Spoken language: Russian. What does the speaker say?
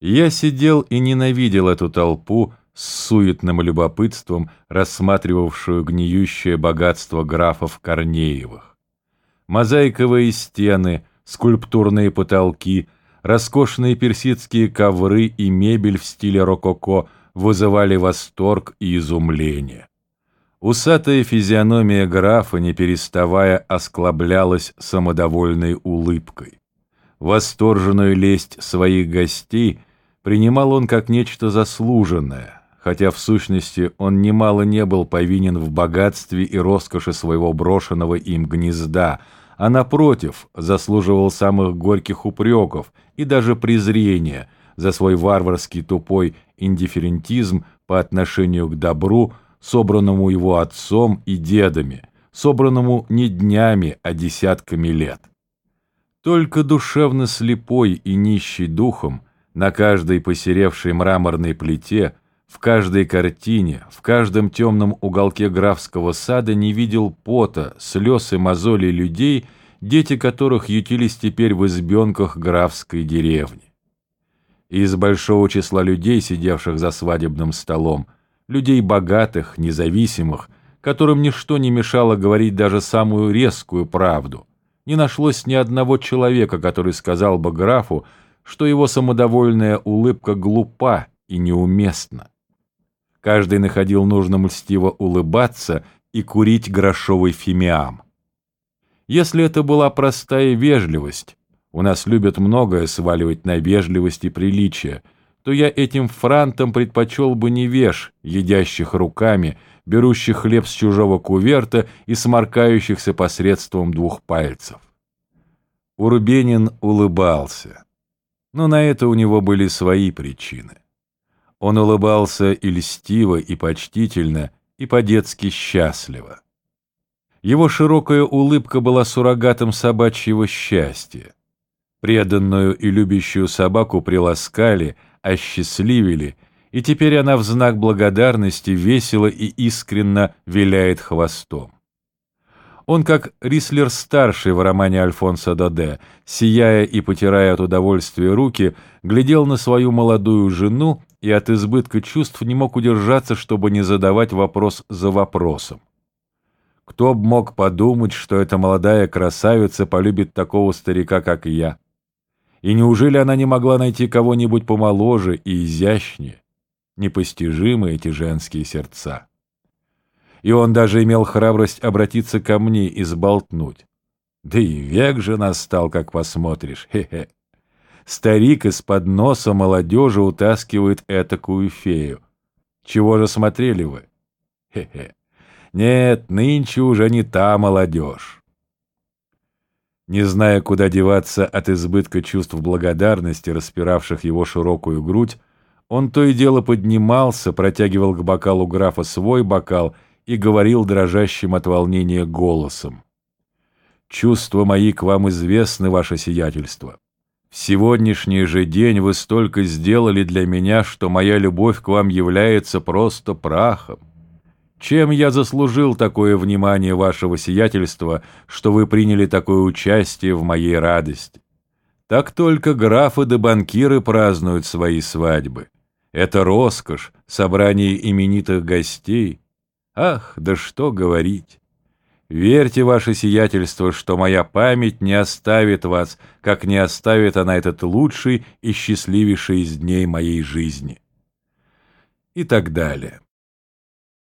Я сидел и ненавидел эту толпу с суетным любопытством, рассматривавшую гниющее богатство графов Корнеевых. Мозаиковые стены, скульптурные потолки, роскошные персидские ковры и мебель в стиле рококо вызывали восторг и изумление. Усатая физиономия графа, не переставая, осклаблялась самодовольной улыбкой. Восторженную лесть своих гостей – принимал он как нечто заслуженное, хотя в сущности он немало не был повинен в богатстве и роскоши своего брошенного им гнезда, а напротив заслуживал самых горьких упреков и даже презрения за свой варварский тупой индифферентизм по отношению к добру, собранному его отцом и дедами, собранному не днями, а десятками лет. Только душевно слепой и нищий духом – на каждой посеревшей мраморной плите, в каждой картине, в каждом темном уголке графского сада не видел пота, слез и мозолей людей, дети которых ютились теперь в избенках графской деревни. Из большого числа людей, сидевших за свадебным столом, людей богатых, независимых, которым ничто не мешало говорить даже самую резкую правду, не нашлось ни одного человека, который сказал бы графу, что его самодовольная улыбка глупа и неуместна. Каждый находил нужным льстиво улыбаться и курить грошовый фимиам. Если это была простая вежливость, у нас любят многое сваливать на вежливость и приличие, то я этим франтом предпочел бы не веж, едящих руками, берущих хлеб с чужого куверта и сморкающихся посредством двух пальцев. Урбенин улыбался но на это у него были свои причины. Он улыбался и льстиво, и почтительно, и по-детски счастливо. Его широкая улыбка была суррогатом собачьего счастья. Преданную и любящую собаку приласкали, осчастливили, и теперь она в знак благодарности весело и искренно виляет хвостом. Он, как Рислер-старший в романе Альфонса Доде, сияя и потирая от удовольствия руки, глядел на свою молодую жену и от избытка чувств не мог удержаться, чтобы не задавать вопрос за вопросом. Кто б мог подумать, что эта молодая красавица полюбит такого старика, как я? И неужели она не могла найти кого-нибудь помоложе и изящнее? Непостижимы эти женские сердца и он даже имел храбрость обратиться ко мне и сболтнуть. Да и век же настал, как посмотришь, хе-хе. Старик из-под носа молодежи утаскивает этакую фею. Чего же смотрели вы? Хе-хе. Нет, нынче уже не та молодежь. Не зная, куда деваться от избытка чувств благодарности, распиравших его широкую грудь, он то и дело поднимался, протягивал к бокалу графа свой бокал — и говорил дрожащим от волнения голосом. «Чувства мои к вам известны, ваше сиятельство. В сегодняшний же день вы столько сделали для меня, что моя любовь к вам является просто прахом. Чем я заслужил такое внимание вашего сиятельства, что вы приняли такое участие в моей радости? Так только графы да банкиры празднуют свои свадьбы. Это роскошь, собрание именитых гостей, Ах, да что говорить! Верьте, ваше сиятельство, что моя память не оставит вас, как не оставит она этот лучший и счастливейший из дней моей жизни. И так далее.